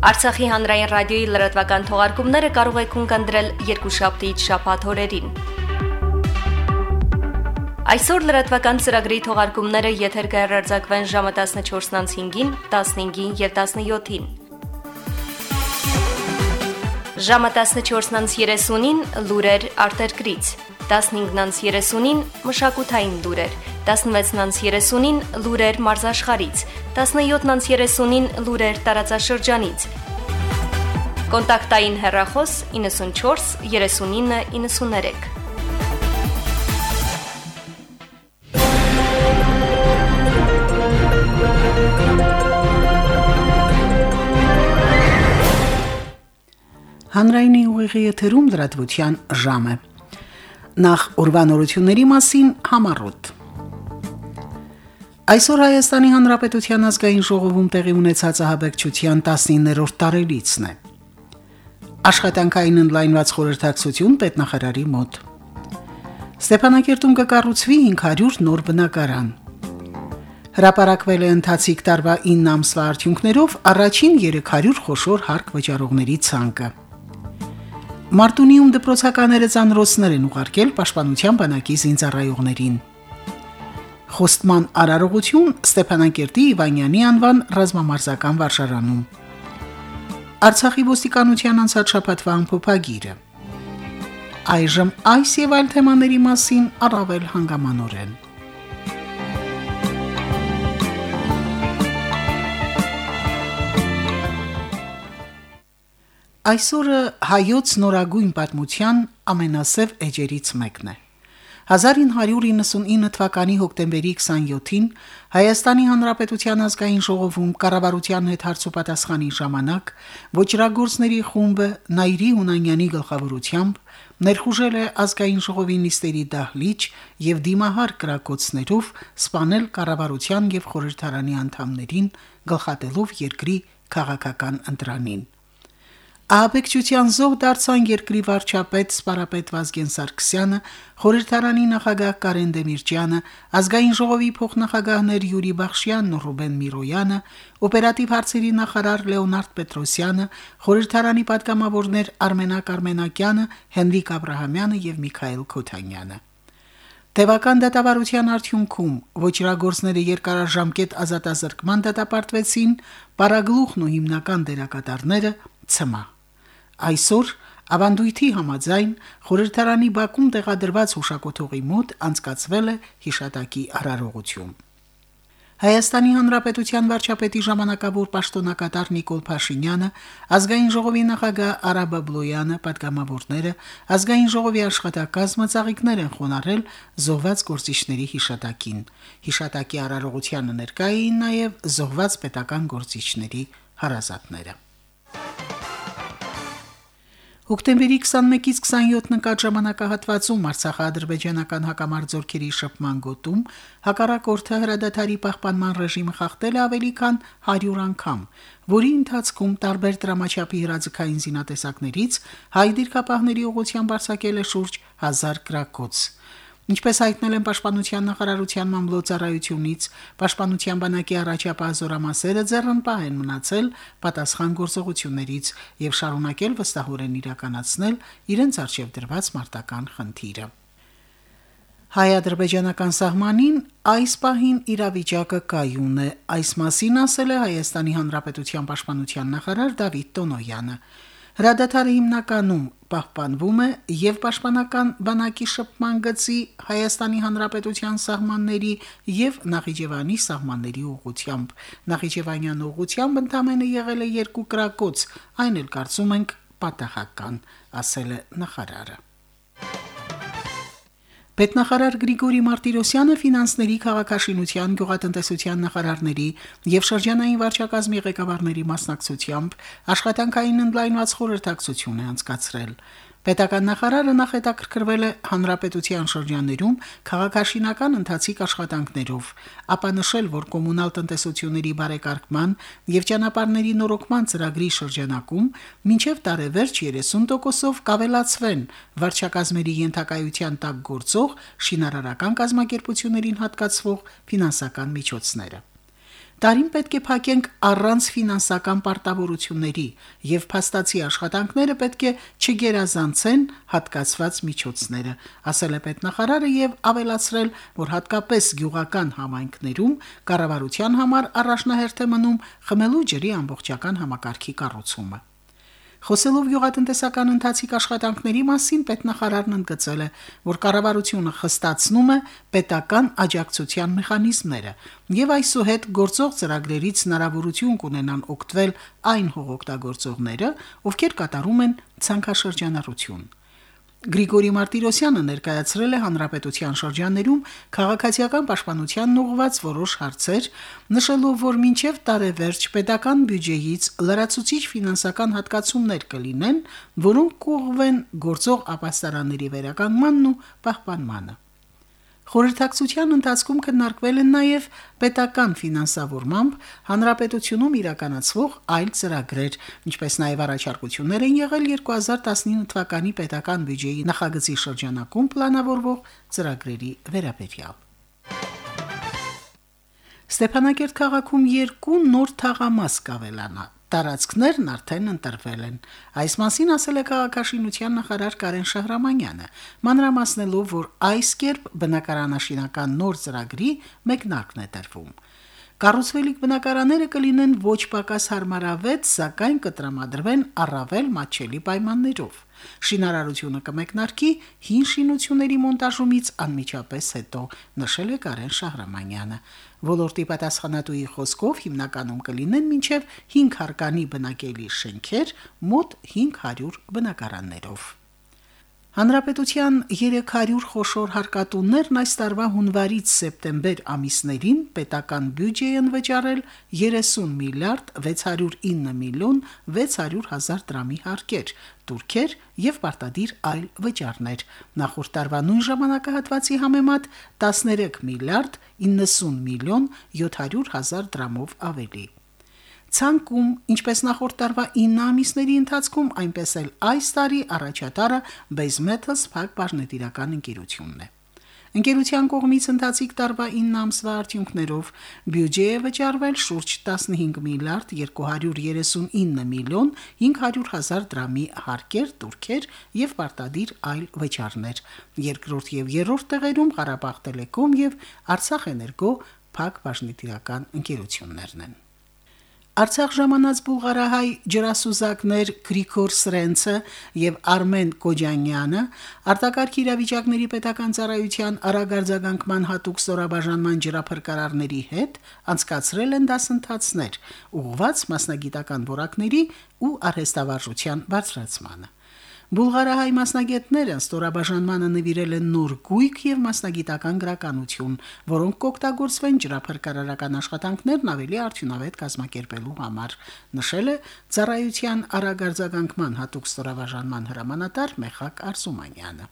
Արցախի հանրային ռադիոյի լրատվական թողարկումները կարող եք ունկնդրել երկուշաբթիից շաբաթ օրերին։ Այսօր լրատվական ծրագրի թողարկումները եթեր կհեռարձակվեն ժամը 14:05-ին, 15-ին եւ 17-ին։ Ժամը 14:30-ին լուրեր արտերկրից, 15:30-ին մշակութային լուրեր, 16:30-ին լուրեր մարզաշխարից, 17:30-ին լուրեր տարածաշրջանից։ Կոնտակտային հեռախոս 94 39 93։ Հանրայինի ուղիղի եթերում դրատվության ժամը։ Նախ ուրվանորությունների մասին համառոտ։ Այսօր Հայաստանի Հանրապետության ազգային ժողովում տեղի ունեցած ահաբեկչության 19-րդ տարելիցն է։ Աշխատանքային ընդլայնված խորհրդակցություն պետնախարարի մոտ։ Ստեփանակերտում կկառուցվի 500 նոր բնակարան։ Հրապարակվել է ընթացիկ տարվա 9 ամսվա արդյունքներով առաջին 300 խոշոր հարկ վճարողների ցանկը։ Մարտունիում դպրոցականները ցանրոցներ են ուղարկել Պաշտպանության բանակի զինծառայողներին խոստման արարողություն Ստեփանակերտի Իվանյանի անվան ռազմամարզական վարժարանում։ Արցախի ոստիկանության անցած շաբաթվա ամփոփագիրը։ Այժմ այս եւ այլ թեմաների մասին առավել հանգամանորեն։ Այսօրը հայոց նորագույն պատմության ամենասև էջերից մեկն է։ 1999 թվականի հոկտեմբերի 27-ին Հայաստանի Հանրապետության ազգային ժողովում կառավարության հետ հարցոպատասխանի ժամանակ ոչրագործների խումբը Նայիրի Հունանյանի գլխավորությամբ ներխուժել է ազգային ժողովի նիստերի դահլիճ եւ դիմահար կրակոցներով սպանել կառավարության եւ խորհրդարանի անդամներին գլխատելով երկրի քաղաքական ընտրանին։ Ահաբեկչության զոհ դարձան երկրի վարչապետ Սպարապետ Վազգեն Սարգսյանը, խորհրդարանի նախագահ Կարեն Դեմիրճյանը, ազգային ժողովի փոխնախագահներ Յուրի Բախշյանն ու Ռուբեն Միրոյանը, օպերատիվ հարցերի նախարար Լեոնարդ Պետրոսյանը, խորհրդարանի պատգամավորներ Արմենակ Արմենակյանը, Հենրիկ Աբ รา համյանը եւ Միքայել Քոթանյանը։ Տևական դատավարության արդյունքում ոչրագործները երկարաժամկետ ազատազրկման դատապարտվեցին, պարագլուխն ու հիմնական դերակատարները ցմա։ Այսօր ավանդույթի համաձայն խորհրդարանի բակում տեղադրված հուշակոթողի մոտ անցկացվել է հիշատակի արարողություն։ Հայաստանի Հանրապետության վարչապետի ժամանակավոր պաշտոնակատար Նիկոլ Փաշինյանը, ազգային ժողովի նախագահ Արա Բաբլոյանը, падգամավորները, ազգային ժողովի աշխատակազմը ցաղիկներ են խոնարհել զոհված գործիչների հիշատակին։ Հիշատակի արարողությանը ներկային նաև զոհված պետական գործիչների հարազատները։ Հոկտեմբերի 21-ից 27 նկատ ժամանակահատվածում Արցախա-ադրբեջանական հակամարտությունների շփման գոտում հակառակորդը հրադադարի պահպանման ռեժիմը խախտել ավելի քան 100 անգամ, որի ընթացքում տարբեր դրամաչափի հրաձգային զինատեսակներից հայ դիրքապահների ուղղությամբ արձակել է շուրջ 1000 գրակոց։ Ինչպես հայտնել են Պաշտպանության նախարարության մամլոյցարայությունից, Պաշտպանության բանակի առաջապահ զորամասերը ձեռնպահ են մնացել պատասխան գործողություններից եւ շարունակել վստահորեն իրականացնել իրենց արժեվ դրված մարտական խնդիրը։ Հայ-ադրբեջանական սահմանին այս պահին իրավիճակը կայուն է, այս մասին ասել է Հայաստանի Հանրապետության պաշտպանության նախարար Դավիթ Տոնոյանը։ Հրադադարը հիմնականում պահպանվում է եւ պաշտպանական բանակի շփման գծի Հայաստանի Հանրապետության սահմանների եւ Նախիջևանի սահմանների ուղությամբ։ Նախիջևանյան ուղությամբ ընդամենը եղել է երկու կրակոց, այն էլ կարծում ենք պատահական, ասել է նախարարը։ Պետնախարար Գրիգորի Մարտիրոսյանը ֆինանսների քաղաքաշինության գյուղատնտեսության նախարարների եւ շրջանային վարչակազմի ղեկավարների մասնակցությամբ աշխատանքային ընդլայնված խորհրդակցություն է անցկացրել։ Պետական նախարարը նախետաքրքրվել է հանրապետության շրջաններում քաղաքաշինական ընթացիկ աշխատանքներով, ապա նշել, որ կոմունալ տնտեսությունների բարեկարգման եւ ճանապարհների նորոգման ծրագրի շրջանակում մինչև տարեվերջ 30%-ով կավելացվեն վարչակազմերի ենթակայության տակ գործող շինարարական կազմակերպություններին հատկացվող ֆինանսական միջոցները։ Տարին պետք է փակենք առանց ֆինանսական պարտավորությունների եւ փաստացի աշխատանքները պետք է չգերազանցեն հատկացված միջոցները, ասել է պետնախարարը եւ ավելացրել, որ հատկապես գյուղական համայնքներում կառավարության համար առաջնահերթ է մնում խմելու ջրի ամբողջական համակարգի կառուցումը։ Խոսելով յուղատնտեսական ընթացիկ աշխատանքների մասին պետնախարարն ընդգծել է, որ կառավարությունը խստացնում է պետական աջակցության մեխանիզմները եւ այսուհետ գործող ծրագրերից հնարավորություն կունենան օգտվել այն հողօգտագործողները, ովքեր կատարում են ցանքաշրջանառություն։ Գրիգորի Մարտիրոսյանը ներկայացրել է հանրապետության շրջաններում քաղաքացիական պաշտպանությանն ուղղված որոշ հարցեր, նշելով, որ մինչև տարեվերջ պետական բյուջեից լրացուցիչ ֆինանսական հատկացումներ կլինեն, որոնք կուղղվեն գործող ապաստարանների վերականգմանն ու պահպանմանը։ Խորհրդակցության ընթացքում քննարկվել են նաև պետական ֆինանսավորմամբ հանրապետությունում իրականացվող այլ ծրագրեր, ինչպես նաև առաջարկություններ են եղել 2019 թվականի պետական բյուջեի նախագծի շրջանակում պլանավորվող ծրագրերի վերաբերյալ։ Ստեփանակերտ քաղաքում երկու նոր թաղամաս կավելանա տարածքներն արդեն ընտրվել են։ Այս մասին ասել է քաղաքաշինության նախարար Կարեն Շահրամանյանը, մանրամասնելով, որ այս կերպ բնակարանաշինական նոր ծրագրի մեկնարկն է տրվում։ Կառուցվելիք բնակարանները կլինեն ոչ պակաս հարմարավետ, սակայն կտրամադրվեն առավել մատչելի պայմաններով։ Շինարարությունը կմեկնարկի հին շինությունների մոնտաժումից անմիջապես հետո, նշել է Կարեն Շահրամանյանը։ Ոլորտի պատասխանատուի խոսքով հիմնականում կլինեն մինչև 5 հարկանի բնակելի շենքեր մոտ 500 բնակարաններով։ Հանրապետության 300 խոշոր հարկատուններն այս տարվա հունվարից սեպտեմբեր ամիսներին պետական բյուջեի են վճարել 30 միլիարդ 609 միլիոն 600 հազար դրամի հարկեր, турքեր եւ պարտադիր այլ վճարներ։ Նախորդ տարվա նույն ժամանակահատվածի համեմատ 13 միլիարդ 90 միլիոն 700 հազար դրամով ավելի ցանկում, ինչպես նախորդ տարվա 9 ամիսների ընթացքում, այնպես էլ այս տարի առաջատարը Basemetals Park բաժնետիրական ընկերությունն է։ Ընկերության կողմից ընթացիկ տարվա 9 ամսվա արդյունքներով բյուջեը վճարվել շուրջ 15 միլիարդ 239 միլիոն 500 հազար դրամի հարկեր, турքեր եւ պարտադիր այլ վճարներ։ Երկրորդ եւ երրորդ տեղերում Ղարաբաղ Տելեկոմ եւ Արցախ Էներգո փակ բաժնետիրական ընկերություններն են։ Արցախ ժամանած բուլղարահայ ջրասուզակներ Գրիգոր Սրենցը եւ Արմեն Կոջանյանը արտակարգ իրավիճակների պետական ծառայության արագարձագանքման հատուկ ստորաբաժանման ջրափրկարարների հետ անցկացրել են դասընթացներ ուղղված մասնագիտական որակների ու արհեստավարժության բարձրացմանը։ Բուլղարահայ մասնագետները ստորաբաժանմանը նվիրել են նոր գույք եւ մասնագիտական գրականություն, որոնք կօգտագործվեն ջրափրկարարական աշխատանքներն ավելի արդյունավետ կազմակերպելու համար, նշել է ծառայության արագարձագանքման հատուկ ստորաբաժանման հրամանատար Մեխակ Արսումանյանը։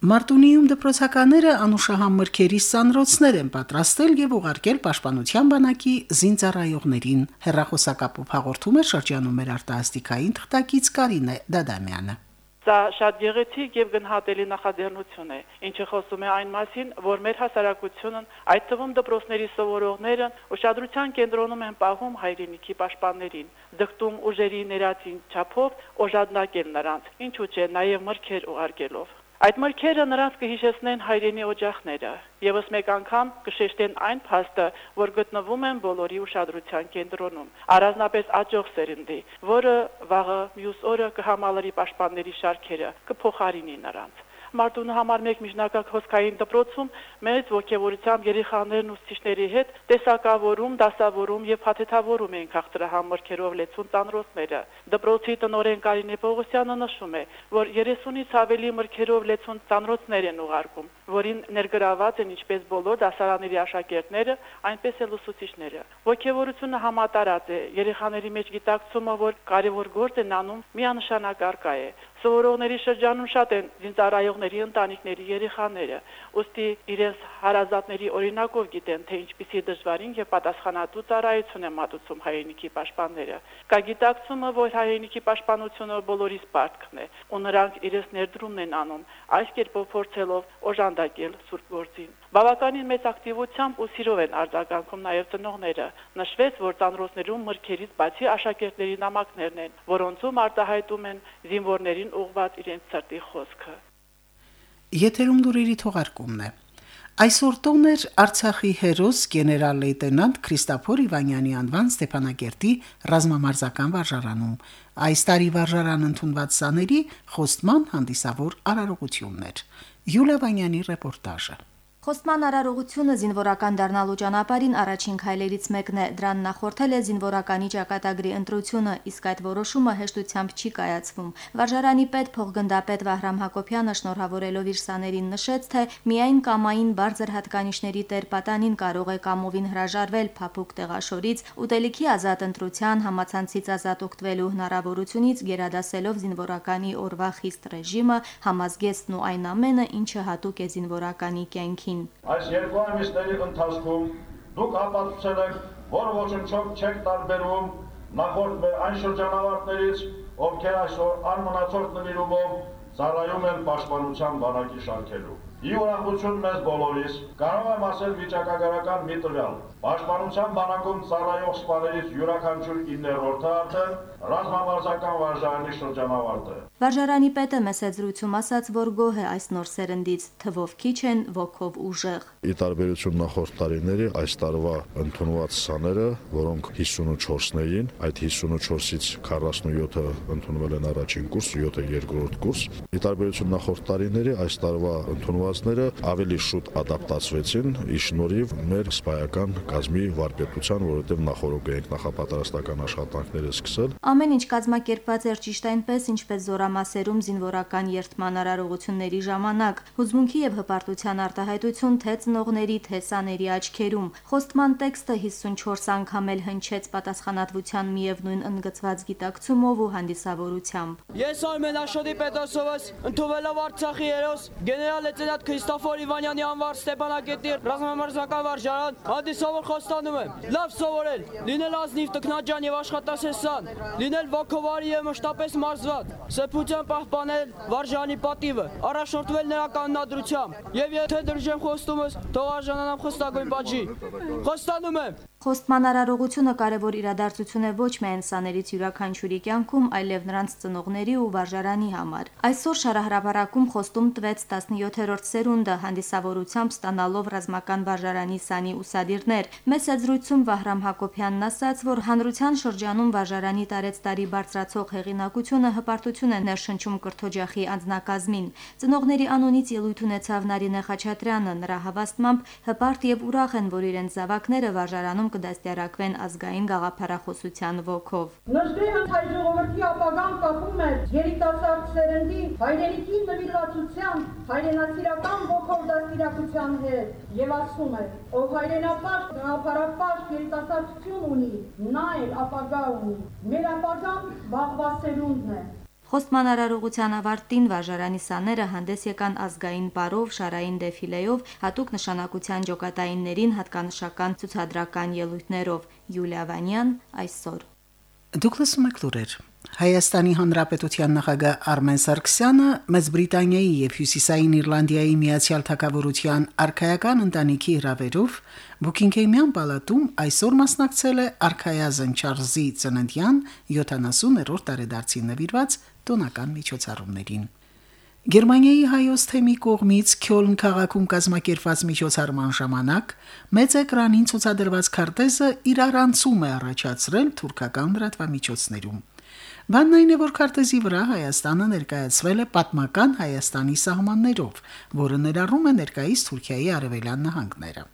Մարտունիում դպրոցականները անուշահամ մրգերի սանրոցներ են պատրաստել եւ ուղարկել Պաշտպանության բանակի զինծառայողներին։ Հերրախոսակապով հաղորդում է շրջանում մեր արտահասթիկային թղթակից Կարինե Դադամյանը։ Սա շատ գեղեցիկ եւ գնահատելի նախաձեռնություն է, ինչը խոսում է այն մասին, որ մեր հասարակությունն, այդ թվում դպրոցների սովորողները, ուշադրության կենտրոնում են պահում հայրենիքի պաշտպաններին, դգտում ուժերի ներածին չափով օժանդակել նրանց, ինչու՞ չէ, նաեւ մրգեր ուղարկելով։ Այդ մրգերը նրանց կհիշեցնեն հայրենի օջախները, եւս մեկ անգամ կշեշտեն այն փաստը, որ գտնվում են բոլորի ուշադրության կենտրոնում։ Առանձնապես աճող սերնդի, որը վաղը մյուս օրը կհամալրի պաշտպանների շարքերը, կփոխարինի նրանց։ Մարտունու համար մեկ միջնակարգ հոսքային դպրոցում մեծ ողջավորությամբ երեխաներն ու ուսուցիչների հետ տեսակավորում, դասավորում եւ փաթեթավորում էին քաղցրահամերքերով լեցուն ծանրոցները։ Դպրոցի տնօրեն Կարինե Պողոսյանը նշում է, որ 30-ից ավելի մրգերով լեցուն ծանրոցներ են ուղարկում, որին ներգրաված են ինչպես բոլոր դասարանների աշակերտները, այնպես էլ ուսուցիչները։ Ողջավորությունը համատարած է, երեխաների մեջ գիտակցումը, որ կարևոր գործ են անում, միանշանակ արկա է։ Սովորողների շրջանում շատ են զինծառայողների ընտանիքների երեխաները, ուստի իրենց հարազատների օրինակով գիտեն, թե ինչպիսի դժվարին եւ պատասխանատու ծառայություն են մատուցում հայրենիքի պաշտպանները։ Կա գիտակցումը, որ հայրենիքի պաշտպանությունը բոլորիս պարտքն է, ու նրանք իրենց ներդրումն են անում, այս կերպով փորձելով օժանդակել սուրբ գործին։ Բավականին մեծ ակտիվությամբ ու սիրով են արձագանքում նաև ծնողները։ Նշվեց, որ ծանրոցներում մրգերից բացի աշակերտների նամակներն են, որոնցում արտահայտում են զինվորներին ուղված իրենց սրտի խոսքը։ Եթերում դուրերի թողարկումն է։ Այսօր տոն էր Արցախի հերոս գեներալ լեյտենանտ Քրիստոֆոր Իվանյանի անվան Ստեփանակերտի ռազմամարզական վարժարանում։ Այս տարի վարժարան ընդունված սաների խոստման հանդիսավոր արարողություններ։ Յուլիա Վանյանի ռեպորտաժը։ Խոստման արարողությունը զինվորական դառնալու ճանապարհին առաջին քայլերից մեկն է։ Դրան նախորդել է զինվորականի ճակատագրի ընտրությունը, իսկ այդ որոշումը հեշտությամբ չի կայացվում։ Վարժարանի պետ փոխգնդապետ Վահրամ Հակոբյանը շնորհավորելով իր սաներին նշեց, թե միայն կամային բարձր հատկանիշների տեր պատանին կարող է կամովին հրաժարվել փափուկ տեղաշորից, ուտելիքի ազատ ընտրության, համացանցից ազատ օգտվելու հնարավորությունից գերադասելով զինվորականի օրվա խիստ ռեժիմը, համազգեստն ու այն ամենը, ինչը հատուկ է զինվորականի կյանքի կյանքին։ Այս երկու ամիսների ընթացքում դուք ապացուցել եք, որ ոչնչով չեք տարբերվում նախորդ այն շրջանավարտներից, ովքեր այսօր անմնացորդ նվիրումով ծառայում են պաշտպանության բանակի շարքերում։ Ի ուրախություն մեզ բոլորիս կարող եմ ասել վիճակագրական մի տվյալ։ Պաշտպանության բանակում ծառայող սպաներից յուրաքանչյուր 9-րդը արդեն ռազմամարզական վարժարանի շրջանավարտ է։ Վարժարանի պետը մեծ զրույցում ասաց, որ գոհ է այս նոր սերնդից, թվով քիչ են, ոգով ուժեղ։ Ի տարբերություն նախորդ տարիների, այս տարվա ընդունված սաները, որոնք 54-ն էին, այդ 54-ից 47-ը ընդունվել են առաջին կուրս, 7-ը երկրորդ կուրս։ Ի տարբերություն նախորդ տարիների, այս տարվա ընդունվածները ավելի շուտ ադապտացվեցին, ի շնորհիվ մեր սպայական կազմի վարպետության, որովհետև նախորոք էինք նախապատրաստական աշխատանքները սկսել։ Ամեն ինչ կազմակերպված էր ճիշտ այնպես, ինչպես զորա զորամասերում զինվորական երթման արարողությունների ժամանակ հուզմունքի եւ հպարտության արտահայտություն թե ծնողների թե սաների աչքերում խոստման տեքստը 54 անգամ էլ հնչեց պատասխանատվության միևնույն ընդգծված գիտակցումով ու հանդիսավորությամբ Ես Արմենաշոդի Պետրոսովս ընդունելով Արցախի հերոս գեներալ լեյտենանտ Քրիստոֆոր Իվանյանի անվար Ստեփանակերտի ռազմամարզական վարժարան հանդիսավոր խոստանում եմ լավ սովորել լինել ազնիվ տքնաջան եւ աշխատասեսան լինել ոգովարի եւ մշտապես մարզված սեփ Իշխանության պահպանել վարժանի պատիվը, առաջնորդվել նրա կանոնադրությամբ եւ եթե դրժեմ խոստումս, թող արժանանամ խստագույն պատժի։ Խոստանում եմ Խոստման արարողությունը կարևոր իրադարձություն է ոչ միայն սաներից յուրաքանչյուրի կյանքում, այլև նրանց ծնողների ու վարժարանի համար։ Այսօր շարահրապարակում խոստում տվեց 17-րդ սերունդը հանդիսավորությամբ ստանալով ռազմական վարժարանի սանի ուսադիրներ։ Մեծ զրույցում Վահրամ Հակոբյանն ասաց, որ հանրության շրջանում վարժարանի տարեց տարի բարձրացող հեղինակությունը հպարտություն է ներշնչում կրթօջախի անձնակազմին։ Ծնողների անունից ելույթ ունեցավ Նարինե Խաչատրյանը, նրա հավաստմամբ հպարտ եւ ուրախ են, որ իրենց զավակները վարժարանում կդաստիարակվեն ազգային գաղափարախոսության ոգով։ Նժդեհն հայ ժողովրդի ապագան կապում է երիտասարդ սերնդի հայրենիքի նվիրվածության, հայրենասիրական ոգով դաստիարակության հետ եւ ասում է, ով հայրենապաշտ, գաղափարապաշտ երիտասարդություն ունի, նա էլ ապագա ունի։ Մեր ապագան վաղվա սերունդն է։ Խոստման արարողության ավարտին վարժարանի սաները հանդես եկան ազգային պարով, շարային դեֆիլեով, հատուկ նշանակության ջոկատայիններին հատկանշական ցուցադրական ելույթներով։ Յուլիա Վանյան այսօր։ Դուք լսում եք լուրեր։ Հայաստանի Հանրապետության նախագահ Արմեն Սարգսյանը Մեծ Բրիտանիայի եւ Հյուսիսային Իռլանդիայի Միացյալ Թագավորության արխայական ընտանիքի հրավերով Բուքինգհեմյան պալատում այսօր մասնակցել է արխայազն Չարլզի ծննդյան 70-րդ տարեդարձին նվիրված տոնական միջոցառումներին։ Գերմանիայի հայոց թեմի կողմից Քյոլն քաղաքում կազմակերպված միջոցառման ժամանակ մեծ էկրանին ցուցադրված քարտեզը իրարանցում է առաջացրել թուրքական լրատվամիջոցներում։ Բանն այն է, որ քարտեզի վրա Հայաստանը ներկայացվել է պատմական Հայաստանի սահմաններով, որը ներառում է ներկայիս Թուրքիայի արևելյան նահանգները։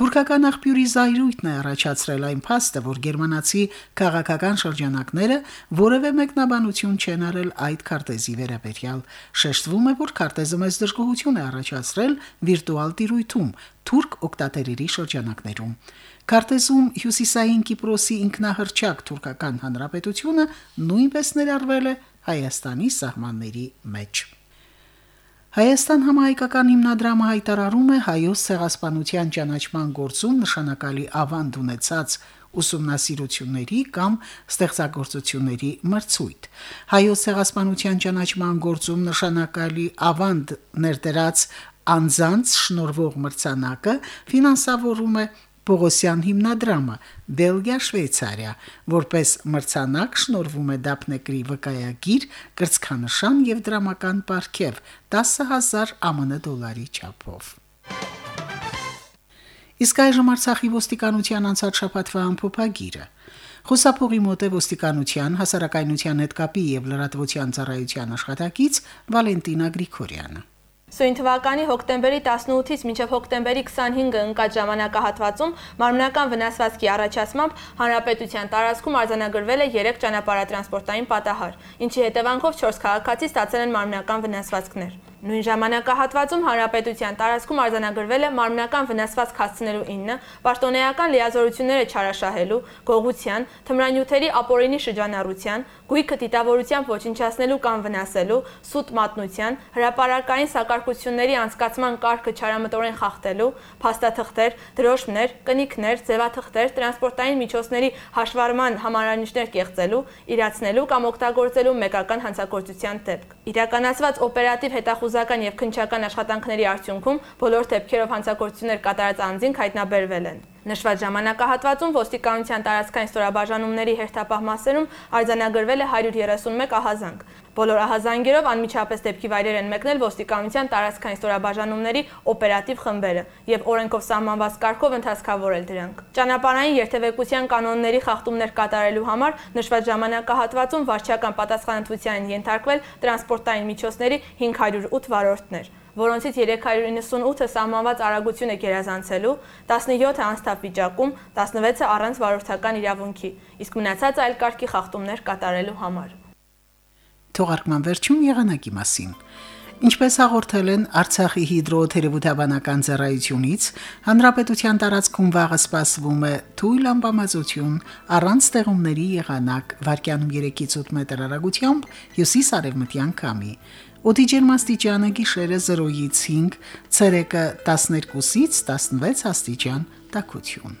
Թուրքական աղբյուրի զայրույթն է առաջացրել այն փաստը, որ գերմանացի քաղաքական շրջանակները որևէ մեկնաբանություն չեն արել այդ քարտեզի վերաբերյալ։ Շեշտվում է, որ քարտեզը մեծ դժգոհություն է առաջացրել վիրտուալ տիրույթում թուրք օկտատերերի շրջանակներում։ Քարտեզում Հյուսիսային Կիպրոսի ինքնահռչակ թուրքական հանրապետությունը նույնպես ներառվել է Հայաստանի սահմանների մեջ։ Հայաստան համահայկական հիմնադրամը հայտարարում է հայոց ցեղասպանության ճանաչման գործում նշանակալի ավանդ ունեցած ուսումնասիրությունների կամ ստեղծագործությունների մրցույթ։ Հայոց ցեղասպանության ճանաչման գործում նշանակալի ավանդ ներդրած անձանց շնորհվող մրցանակը ֆինանսավորում է Պողոսյան հիմնադրամը Բելգիա Շվեյցարիա որպես մրցանակ շնորհվում է դափնեկրի վկայագիր կրծքանշան եւ դրամական պարգև 10000 ԱՄՆ դոլարի չափով Իսկ այժմ Արցախի ոստիկանության անցած շաբաթվա ամփոփագիրը Խուսափողի մոտ է ոստիկանության հասարակայնության հետ կապի եւ լրատվության ծառայության աշխատակից Վալենտինա Գրիգորյանը Սույն թվականի հոկտեմբերի 18-ից մինչև հոկտեմբերի 25-ը ընկած ժամանակահատվածում մարմնական վնասվածքի առաջացմամբ հանրապետության տարածքում արձանագրվել է 3 ճանապարհատրանսպորտային պատահար, ինչի հետևանքով 4 քաղաքացի ստացել են մարմնական վնասվածքներ։ Նույն ժամանակահատվածում հանրապետության տարածքում արձանագրվել է մարմնական վնասվածք հասցնելու 9, պաշտոնեական լիազորությունները չարաշահելու, գողության, թմրանյութերի ապօրինի շրջանառության, գույքը դիտավորությամբ ոչնչացնելու կամ վնասելու, սուտ մատնության, հրաապարակային սակարկությունների անցկացման կարգը չարամտորեն խախտելու, փաստաթղթեր, դրոշմներ, կնիքներ, ձևաթղթեր, տրանսպորտային միջոցների հաշվառման համարանիշներ կեղծելու, իրացնելու կամ օգտագործելու մեկական հանցագործության դեպք։ Իրականացված օպերատիվ հետախուզական եւ քննչական աշխատանքների արդյունքում բոլոր դեպքերով հանցագործություններ կատարած անձինք հայտնաբերվել են։ Նշված ժամանակահատվածում ոստիկանության տարածքային ստորաբաժանումների հերթապահ մասերում արձանագրվել է 131 ահազանգ։ Բոլոր ահազանգերով անմիջապես դեպքի վայրեր են մեկնել ոստիկանության տարածքային ստորաբաժանումների օպերատիվ խմբերը եւ օրենքով սահմանված կարգով ընթացքավորել դրանք։ Ճանապարհային երթևեկության կանոնների խախտումներ կատարելու համար նշված ժամանակահատվածում վարչական պատասխանատվության են ենթարկվել տրանսպորտային միջոցների 508 վարորդներ որոնցից 398-ը սահմանված արագություն է գերազանցելու, 17-ը անստապ վիճակում, 16-ը առանց վարորդական իրավունքի, իսկ մնացածը այլ կարգի խախտումներ կատարելու համար։ Թողարկման վերջում եղանակի մասին։ Ինչպես հաղորդել են Արցախի հիդրոթերապևտաբանական ծառայությունից, հանրապետության տարածքում վաղը սպասվում է թույլ ամպամածություն առանց ստեղումների եղանակ վարկյանում 3-ից 8 մետր հեռագությամբ հյուսիս-արևմտյան կամի։ Օդի ջերմաստիճանը գիշերը 0-ից 5, ցերեկը 12-ից 16 աստիճան տաքություն։